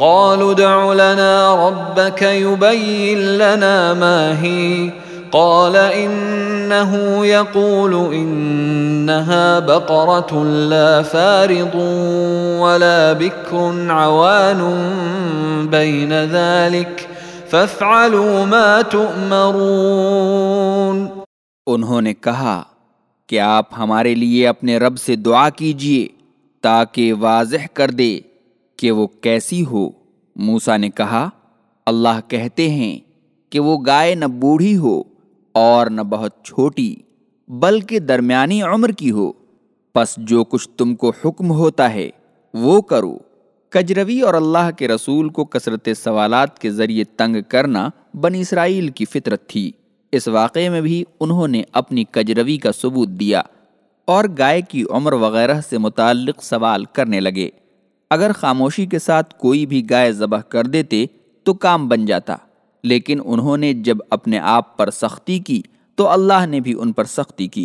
قالوا ادع لنا ربك يبين لنا ما هي. قال إنه يقول إنها بقرة لا فارض ولا بكر عوان بين ذلك. فافعلوا ما تؤمرون. انہوں نے کہا کہ آپ ہمارے لئے اپنے رب سے دعا کیجئے تاکہ واضح کر دے۔ کہ وہ کیسی ہو۔ موسا نے کہا، اللہ کہتے ہیں کہ وہ گائے نہ بوڑھی ہو اور نہ بہت چھوٹی، بلکہ درمیانی عمر کی ہو۔ پس جو کچھ تم کو حکم ہوتا ہے، وہ کرو۔ کجروی اور اللہ کے رسول کو کثرت سوالات کے ذریعے تنگ کرنا بنی اسرائیل کی فطرت تھی۔ اس واقعے میں بھی انہوں نے اپنی کجروی کا ثبوت دیا اور گائے کی عمر وغیرہ سے متعلق سوال کرنے لگے۔ اگر خاموشی کے ساتھ کوئی بھی گائے ذبح کر دیتے تو کام بن جاتا۔ لیکن انہوں نے جب اپنے آپ پر سختی کی تو اللہ نے بھی ان پر سختی کی۔